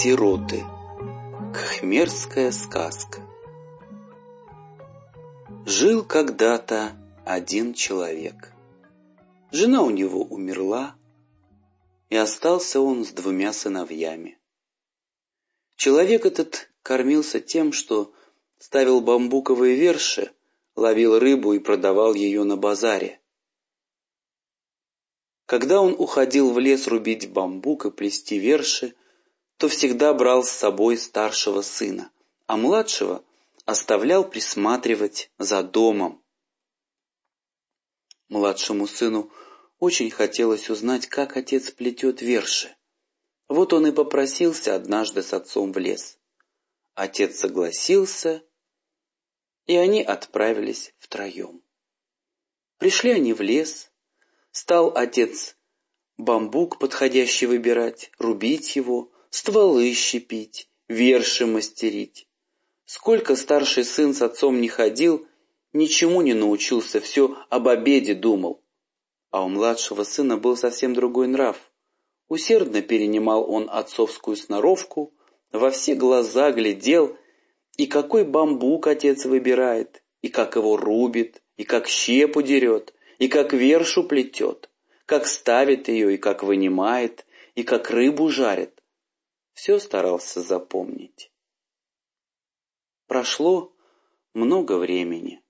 Сироты. Кхмерская сказка. Жил когда-то один человек. Жена у него умерла, и остался он с двумя сыновьями. Человек этот кормился тем, что ставил бамбуковые верши, ловил рыбу и продавал ее на базаре. Когда он уходил в лес рубить бамбук и плести верши, то всегда брал с собой старшего сына, а младшего оставлял присматривать за домом. Младшему сыну очень хотелось узнать, как отец плетет верши. Вот он и попросился однажды с отцом в лес. Отец согласился, и они отправились втроем. Пришли они в лес, стал отец бамбук подходящий выбирать, рубить его, стволы щепить, верши мастерить. Сколько старший сын с отцом не ходил, ничему не научился, все об обеде думал. А у младшего сына был совсем другой нрав. Усердно перенимал он отцовскую сноровку, во все глаза глядел, и какой бамбук отец выбирает, и как его рубит, и как щепу дерет, и как вершу плетет, как ставит ее, и как вынимает, и как рыбу жарит все старался запомнить. Прошло много времени.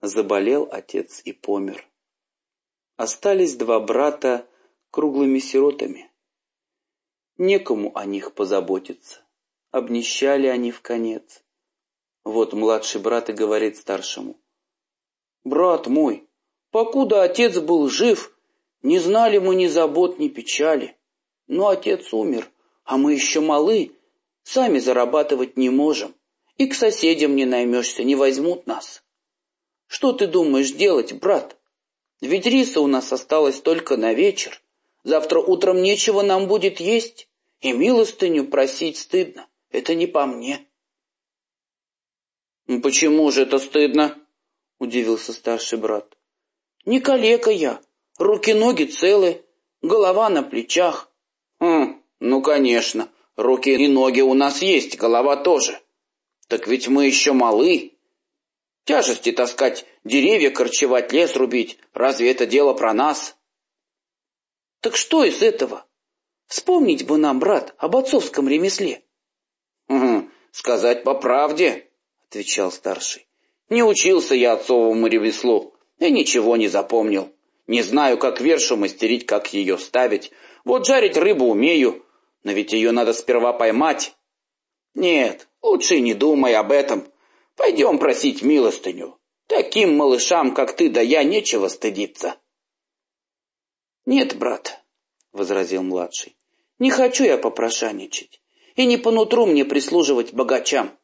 Заболел отец и помер. Остались два брата круглыми сиротами. Некому о них позаботиться. Обнищали они в конец. Вот младший брат и говорит старшему. «Брат мой, покуда отец был жив, не знали мы ни забот, ни печали. Но отец умер, а мы еще малы, сами зарабатывать не можем, и к соседям не наймешься, не возьмут нас. Что ты думаешь делать, брат? Ведь риса у нас осталась только на вечер. Завтра утром нечего нам будет есть, и милостыню просить стыдно. Это не по мне. «Ну, «Почему же это стыдно?» — удивился старший брат. «Не калека я, руки-ноги целы, голова на плечах». «Хм, ну, конечно, руки и ноги у нас есть, голова тоже. Так ведь мы еще малы. Тяжести таскать, деревья корчевать, лес рубить, разве это дело про нас? Так что из этого? Вспомнить бы нам, брат, об отцовском ремесле. Угу, сказать по правде, отвечал старший. Не учился я отцовому ремеслу и ничего не запомнил. Не знаю, как вершу мастерить, как ее ставить. Вот жарить рыбу умею, но ведь ее надо сперва поймать. Нет, лучше не думай об этом. Пойдем просить милостыню. Таким малышам, как ты да я, нечего стыдиться. Нет, брат, — возразил младший, — не хочу я попрошайничать. И не по нутру мне прислуживать богачам.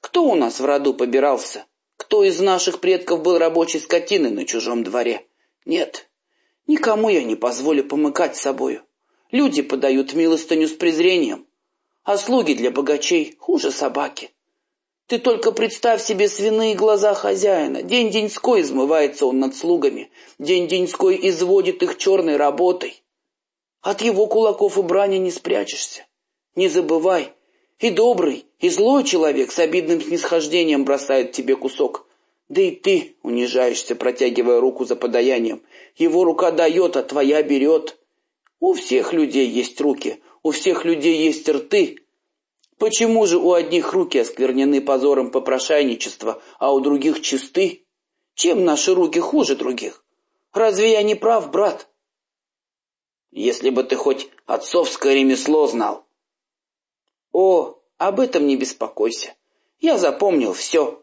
Кто у нас в роду побирался? Кто из наших предков был рабочей скотиной на чужом дворе? Нет, никому я не позволю помыкать собою. Люди подают милостыню с презрением, а слуги для богачей хуже собаки. Ты только представь себе свиные глаза хозяина. День-деньской измывается он над слугами, день-деньской изводит их черной работой. От его кулаков и брани не спрячешься. Не забывай, и добрый, и злой человек с обидным снисхождением бросает тебе кусок. Да и ты унижаешься, протягивая руку за подаянием. Его рука дает, а твоя берет. У всех людей есть руки, у всех людей есть рты. Почему же у одних руки осквернены позором попрошайничества, а у других чисты? Чем наши руки хуже других? Разве я не прав, брат? Если бы ты хоть отцовское ремесло знал. О, об этом не беспокойся. Я запомнил все.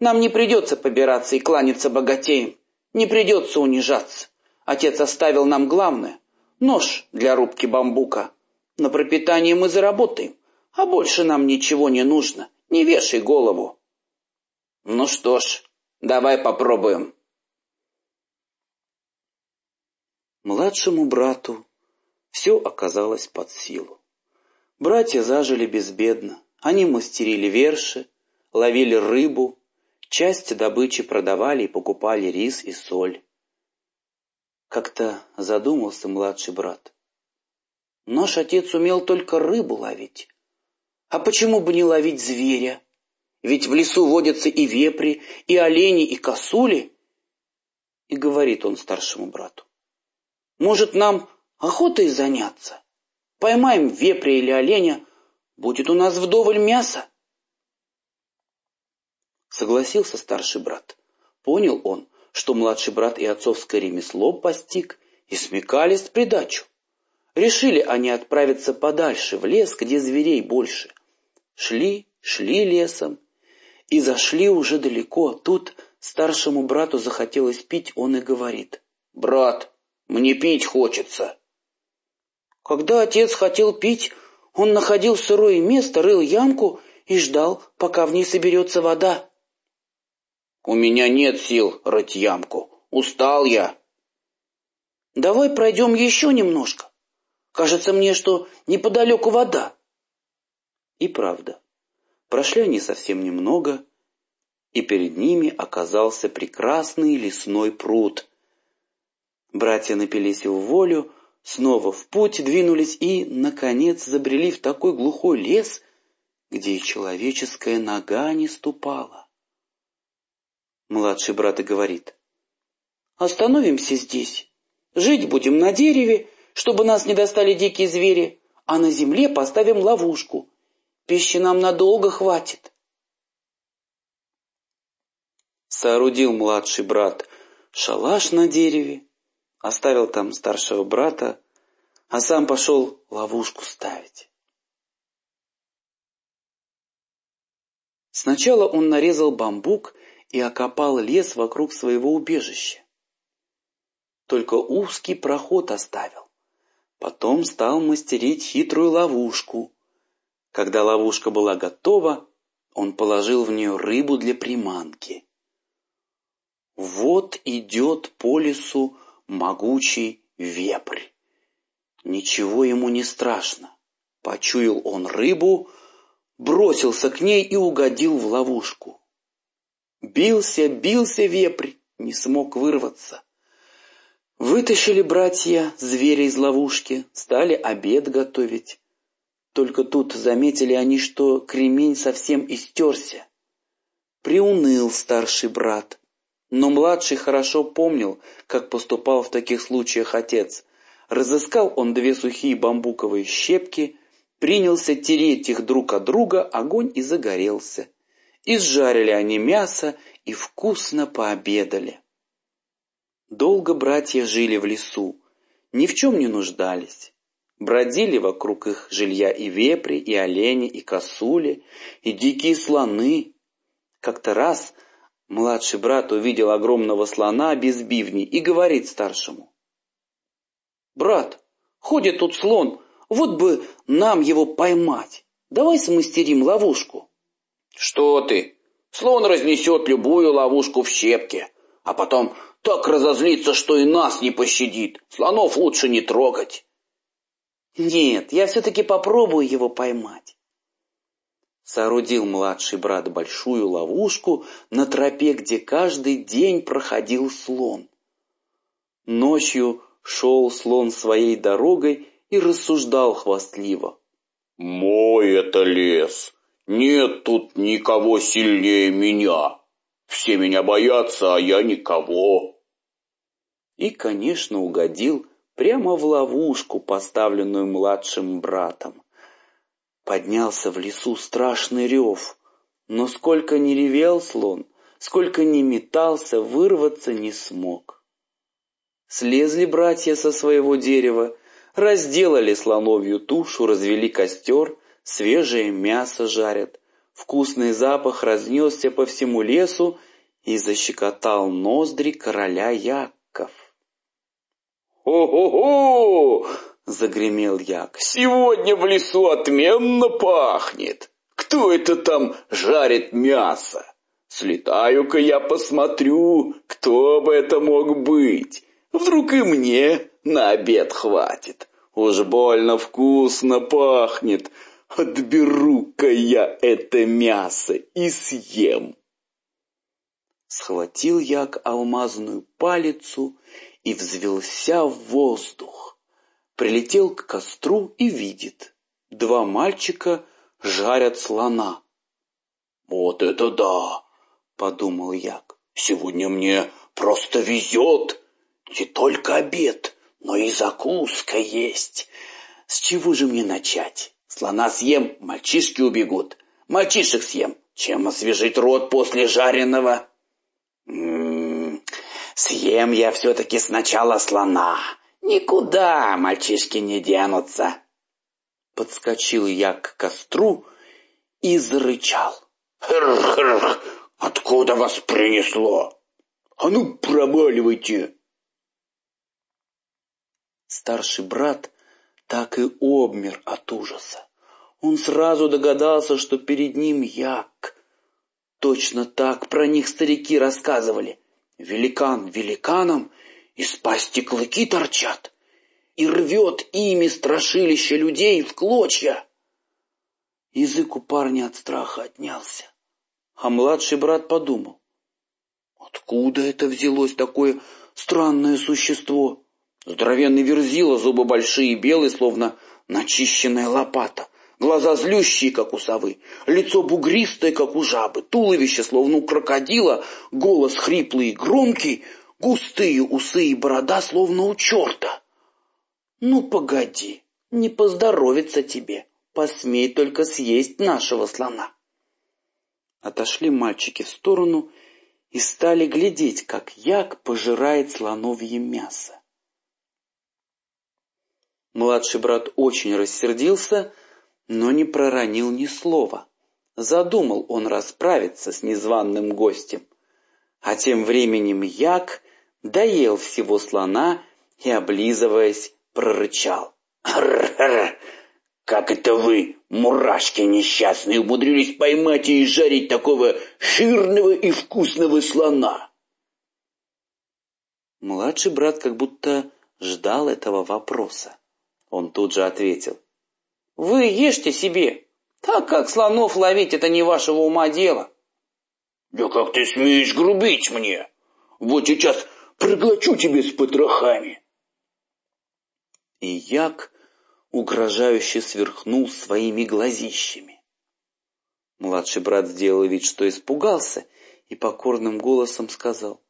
Нам не придется побираться и кланяться богатеям. Не придется унижаться. Отец оставил нам главное нож для рубки бамбука. На пропитание мы заработаем, а больше нам ничего не нужно. Не вешай голову. Ну что ж, давай попробуем. Младшему брату все оказалось под силу. Братья зажили безбедно. Они мастерили верши, ловили рыбу, часть добычи продавали и покупали рис и соль. Как-то задумался младший брат. Наш отец умел только рыбу ловить, А почему бы не ловить зверя? Ведь в лесу водятся и вепри, и олени, и косули. И говорит он старшему брату. Может, нам охотой заняться? Поймаем вепря или оленя, будет у нас вдоволь мяса. Согласился старший брат. Понял он, что младший брат и отцовское ремесло постиг, и смекались в придачу. Решили они отправиться подальше, в лес, где зверей больше. Шли, шли лесом, и зашли уже далеко. Тут старшему брату захотелось пить, он и говорит. «Брат, мне пить хочется». Когда отец хотел пить, он находил сырое место, рыл ямку и ждал, пока в ней соберется вода. «У меня нет сил рыть ямку. Устал я». «Давай пройдем еще немножко. Кажется мне, что неподалеку вода». И правда, прошли они совсем немного, и перед ними оказался прекрасный лесной пруд. Братья напились в волю, снова в путь двинулись и, наконец, забрели в такой глухой лес, где человеческая нога не ступала. Младший брат и говорит, «Остановимся здесь. Жить будем на дереве, чтобы нас не достали дикие звери, а на земле поставим ловушку. Пищи нам надолго хватит». Соорудил младший брат шалаш на дереве, оставил там старшего брата, а сам пошел ловушку ставить. Сначала он нарезал бамбук и окопал лес вокруг своего убежища. Только узкий проход оставил. Потом стал мастерить хитрую ловушку. Когда ловушка была готова, он положил в нее рыбу для приманки. Вот идет по лесу могучий вепрь. Ничего ему не страшно. Почуял он рыбу, бросился к ней и угодил в ловушку. Бился, бился вепрь, не смог вырваться. Вытащили братья зверя из ловушки, стали обед готовить. Только тут заметили они, что кремень совсем истерся. Приуныл старший брат. Но младший хорошо помнил, как поступал в таких случаях отец. Разыскал он две сухие бамбуковые щепки, принялся тереть их друг от друга, огонь и загорелся. Изжарили они мясо и вкусно пообедали. Долго братья жили в лесу, ни в чем не нуждались. Бродили вокруг их жилья и вепри, и олени, и косули, и дикие слоны. Как-то раз Младший брат увидел огромного слона без бивней и говорит старшему. «Брат, ходит тут слон, вот бы нам его поймать. Давай смастерим ловушку». «Что ты? Слон разнесет любую ловушку в щепки, а потом так разозлится, что и нас не пощадит. Слонов лучше не трогать». «Нет, я все-таки попробую его поймать соорудил младший брат большую ловушку на тропе, где каждый день проходил слон. Ночью шел слон своей дорогой и рассуждал хвастливо. «Мой это лес, нет тут никого сильнее меня. Все меня боятся, а я никого». И, конечно, угодил прямо в ловушку, поставленную младшим братом. Поднялся в лесу страшный рев, но сколько ни ревел слон, сколько ни метался, вырваться не смог. Слезли братья со своего дерева, разделали слоновью тушу, развели костер, свежее мясо жарят. Вкусный запах разнесся по всему лесу и защекотал ноздри короля Яков. «Хо-хо-хо!» загремел Як. «Сегодня в лесу отменно пахнет! Кто это там жарит мясо? Слетаю-ка я посмотрю, кто бы это мог быть. Вдруг и мне на обед хватит. Уж больно вкусно пахнет. Отберу-ка я это мясо и съем». Схватил Як алмазную палицу и взвелся в воздух прилетел к костру и видит. Два мальчика жарят слона. «Вот это да!» — подумал Як. «Сегодня мне просто везет. Не только обед, но и закуска есть. С чего же мне начать? Слона съем, мальчишки убегут. Мальчишек съем, чем освежить рот после жареного? М м-м, -м -м, съем я все-таки сначала слона. Никуда мальчишки не денутся. Подскочил я к костру и зарычал. Хр-хр, откуда вас принесло? А ну, проваливайте! Старший брат так и обмер от ужаса. Он сразу догадался, что перед ним як. Точно так про них старики рассказывали. Великан великаном, из пасти клыки торчат, и рвет ими страшилище людей в клочья. Язык у парня от страха отнялся. А младший брат подумал, откуда это взялось такое странное существо? Здоровенный верзила, зубы большие, белые, словно начищенная лопата. Глаза злющие, как у совы, лицо бугристое, как у жабы, туловище, словно у крокодила, голос хриплый и громкий, густые усы и борода, словно у черта. Ну, погоди, не поздоровится тебе, посмей только съесть нашего слона. Отошли мальчики в сторону и стали глядеть, как як пожирает слоновье мясо. Младший брат очень рассердился, но не проронил ни слова. Задумал он расправиться с незваным гостем. А тем временем Як доел всего слона и, облизываясь, прорычал. Как это вы, мурашки несчастные, умудрились поймать и жарить такого жирного и вкусного слона?» Младший брат как будто ждал этого вопроса. Он тут же ответил. «Вы ешьте себе, так как слонов ловить это не вашего ума дело». «Да как ты смеешь грубить мне? Вот сейчас проглочу тебе с потрохами!» И Як угрожающе сверхнул своими глазищами. Младший брат сделал вид, что испугался, и покорным голосом сказал.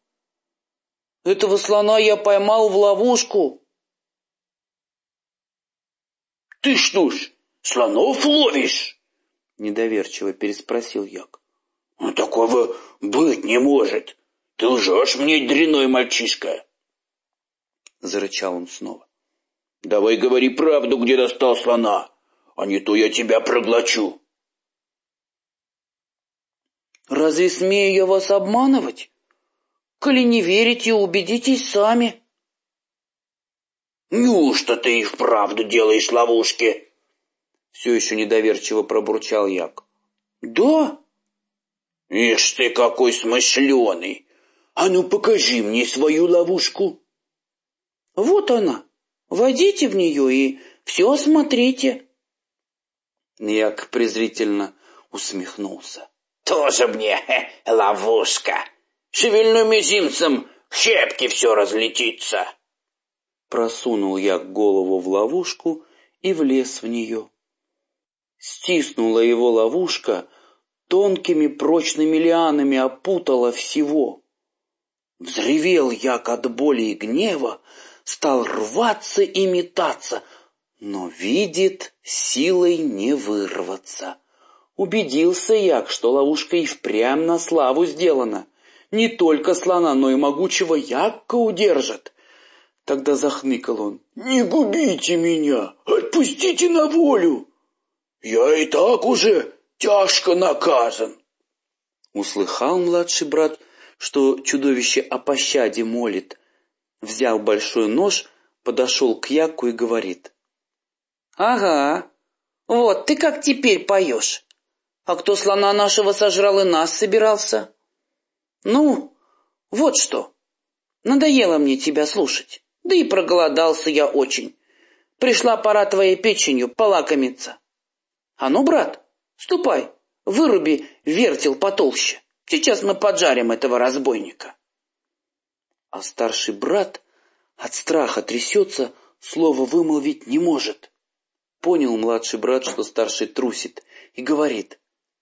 «Этого слона я поймал в ловушку!» «Ты что ж, слонов ловишь?» — недоверчиво переспросил Як. «Ну, такого быть не может! Ты лжешь мне, дряной мальчишка!» Зарычал он снова. «Давай говори правду, где достал слона, а не то я тебя проглочу!» «Разве смею я вас обманывать? Коли не верите, убедитесь сами!» «Неужто ты и вправду делаешь ловушки?» Все еще недоверчиво пробурчал Як. «Да?» «Ишь ты какой смышленый! А ну покажи мне свою ловушку!» «Вот она! Войдите в нее и все осмотрите!» Як презрительно усмехнулся. «Тоже мне хе, ловушка! Шевельну мизинцем, в щепки все разлетится!» Просунул я голову в ловушку и влез в нее. Стиснула его ловушка, тонкими прочными лианами опутала всего. Взревел як от боли и гнева, стал рваться и метаться, но видит, силой не вырваться. Убедился як, что ловушка и впрямь на славу сделана. Не только слона, но и могучего якка удержит. Тогда захныкал он. «Не губите меня! Отпустите на волю! Я и так уже тяжко наказан!» Услыхал младший брат, что чудовище о пощаде молит. Взял большой нож, подошел к Яку и говорит. «Ага, вот ты как теперь поешь. А кто слона нашего сожрал и нас собирался? Ну, вот что, надоело мне тебя слушать. Да и проголодался я очень. Пришла пора твоей печенью полакомиться. А ну, брат, ступай, выруби вертел потолще. Сейчас мы поджарим этого разбойника. А старший брат от страха трясется, слова вымолвить не может. Понял младший брат, что старший трусит, и говорит.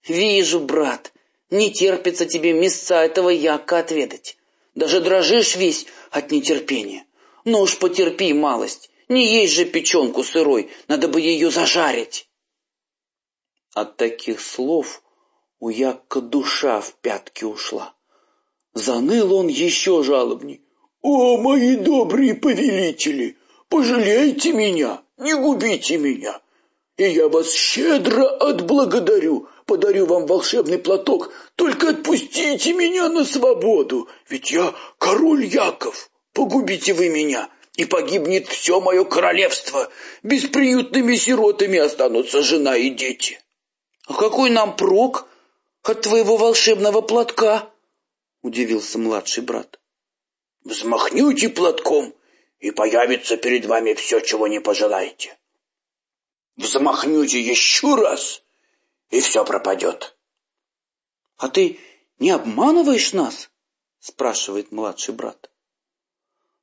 «Вижу, брат, не терпится тебе мяса этого яка отведать. Даже дрожишь весь от нетерпения. Ну уж потерпи малость, не есть же печенку сырой, надо бы ее зажарить». От таких слов у Якка душа в пятки ушла. Заныл он еще жалобней. «О, мои добрые повелители, пожалейте меня, не губите меня, и я вас щедро отблагодарю, подарю вам волшебный платок, только отпустите меня на свободу, ведь я король Яков, погубите вы меня, и погибнет все мое королевство, бесприютными сиротами останутся жена и дети». «А какой нам прок от твоего волшебного платка?» — удивился младший брат. Взмахнете платком, и появится перед вами все, чего не пожелаете. Взмахнете еще раз, и все пропадет. — А ты не обманываешь нас? — спрашивает младший брат.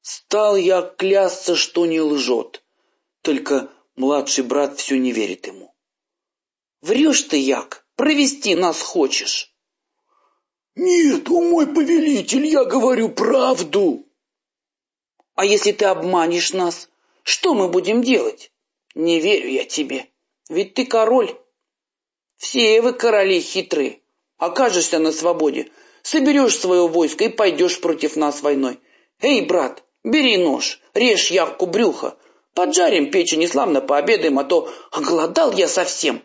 Стал я клясться, что не лжет, только младший брат все не верит ему. — Врешь ты, Як, провести нас хочешь. «Нет, о мой повелитель, я говорю правду!» «А если ты обманешь нас, что мы будем делать?» «Не верю я тебе, ведь ты король». «Все вы короли хитрые. Окажешься на свободе, соберешь свое войско и пойдешь против нас войной. Эй, брат, бери нож, режь явку брюха, поджарим печень и славно пообедаем, а то оголодал я совсем».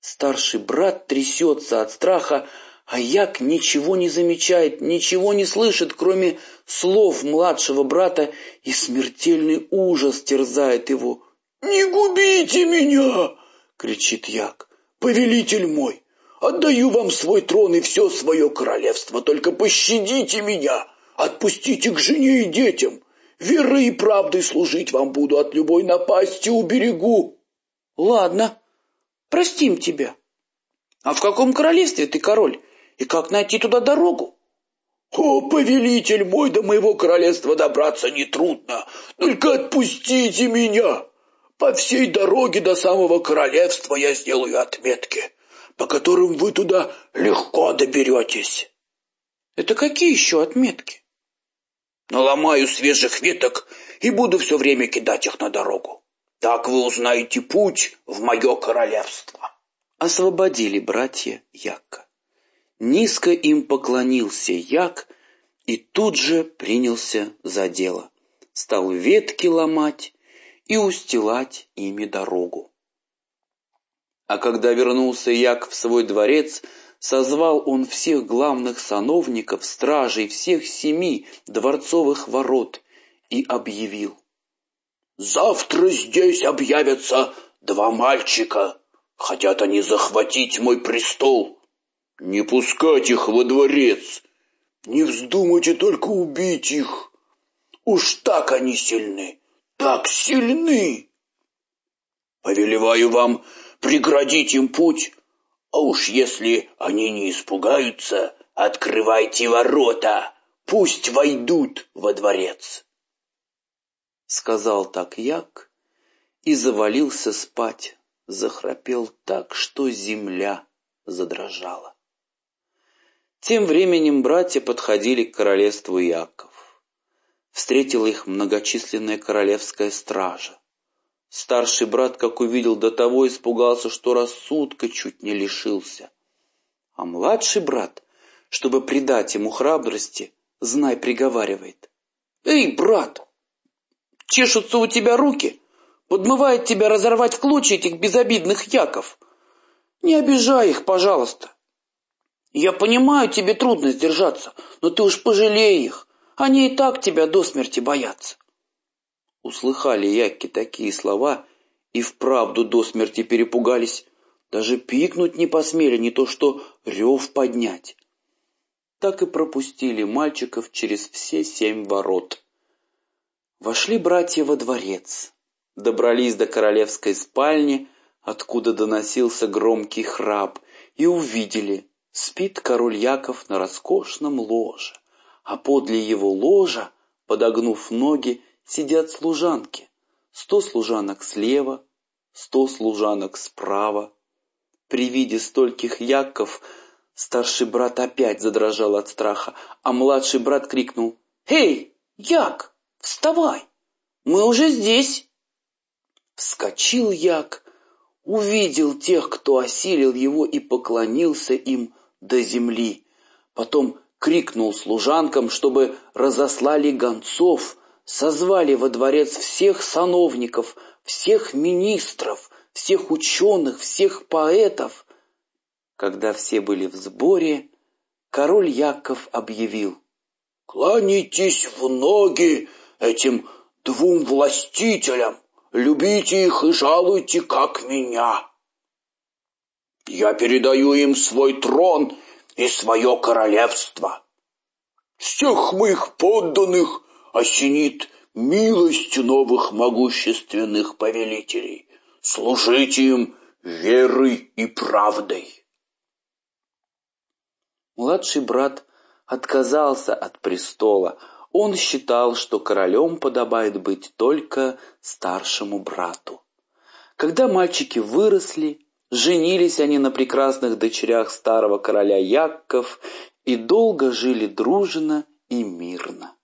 Старший брат трясется от страха, а Як ничего не замечает, ничего не слышит, кроме слов младшего брата, и смертельный ужас терзает его. «Не губите меня!» — кричит Як. «Повелитель мой, отдаю вам свой трон и все свое королевство, только пощадите меня, отпустите к жене и детям. Верой и правдой служить вам буду, от любой напасти уберегу». «Ладно, простим тебя. А в каком королевстве ты король?» И как найти туда дорогу? О, повелитель мой, до моего королевства добраться нетрудно. Только отпустите меня. По всей дороге до самого королевства я сделаю отметки, по которым вы туда легко доберетесь. Это какие еще отметки? Наломаю свежих веток и буду все время кидать их на дорогу. Так вы узнаете путь в мое королевство. Освободили братья Якка. Низко им поклонился Як и тут же принялся за дело. Стал ветки ломать и устилать ими дорогу. А когда вернулся Як в свой дворец, созвал он всех главных сановников, стражей всех семи дворцовых ворот и объявил. «Завтра здесь объявятся два мальчика. Хотят они захватить мой престол. Не пускать их во дворец. Не вздумайте только убить их. Уж так они сильны, так сильны. Повелеваю вам преградить им путь, а уж если они не испугаются, открывайте ворота, пусть войдут во дворец. Сказал так Як и завалился спать, захрапел так, что земля задрожала. Тем временем братья подходили к королевству Яков. Встретила их многочисленная королевская стража. Старший брат, как увидел до того, испугался, что рассудка чуть не лишился. А младший брат, чтобы придать ему храбрости, знай приговаривает. «Эй, брат, чешутся у тебя руки, подмывает тебя разорвать в клочья этих безобидных яков. Не обижай их, пожалуйста. Я понимаю, тебе трудно сдержаться, но ты уж пожалей их. Они и так тебя до смерти боятся. Услыхали Якки такие слова и вправду до смерти перепугались. Даже пикнуть не посмели, не то что рев поднять. Так и пропустили мальчиков через все семь ворот. Вошли братья во дворец. Добрались до королевской спальни, откуда доносился громкий храп, и увидели, Спит король Яков на роскошном ложе, а подле его ложа, подогнув ноги, сидят служанки. Сто служанок слева, сто служанок справа. При виде стольких яков старший брат опять задрожал от страха, а младший брат крикнул «Эй, як, вставай, мы уже здесь!» Вскочил як, увидел тех, кто осилил его и поклонился им до земли. Потом крикнул служанкам, чтобы разослали гонцов, созвали во дворец всех сановников, всех министров, всех ученых, всех поэтов. Когда все были в сборе, король Яков объявил. «Кланяйтесь в ноги этим двум властителям, любите их и жалуйте, как меня. Я передаю им свой трон и свое королевство. Всех моих подданных осенит милость новых могущественных повелителей. Служите им верой и правдой. Младший брат отказался от престола. Он считал, что королем подобает быть только старшему брату. Когда мальчики выросли, женились они на прекрасных дочерях старого короля Яков и долго жили дружно и мирно.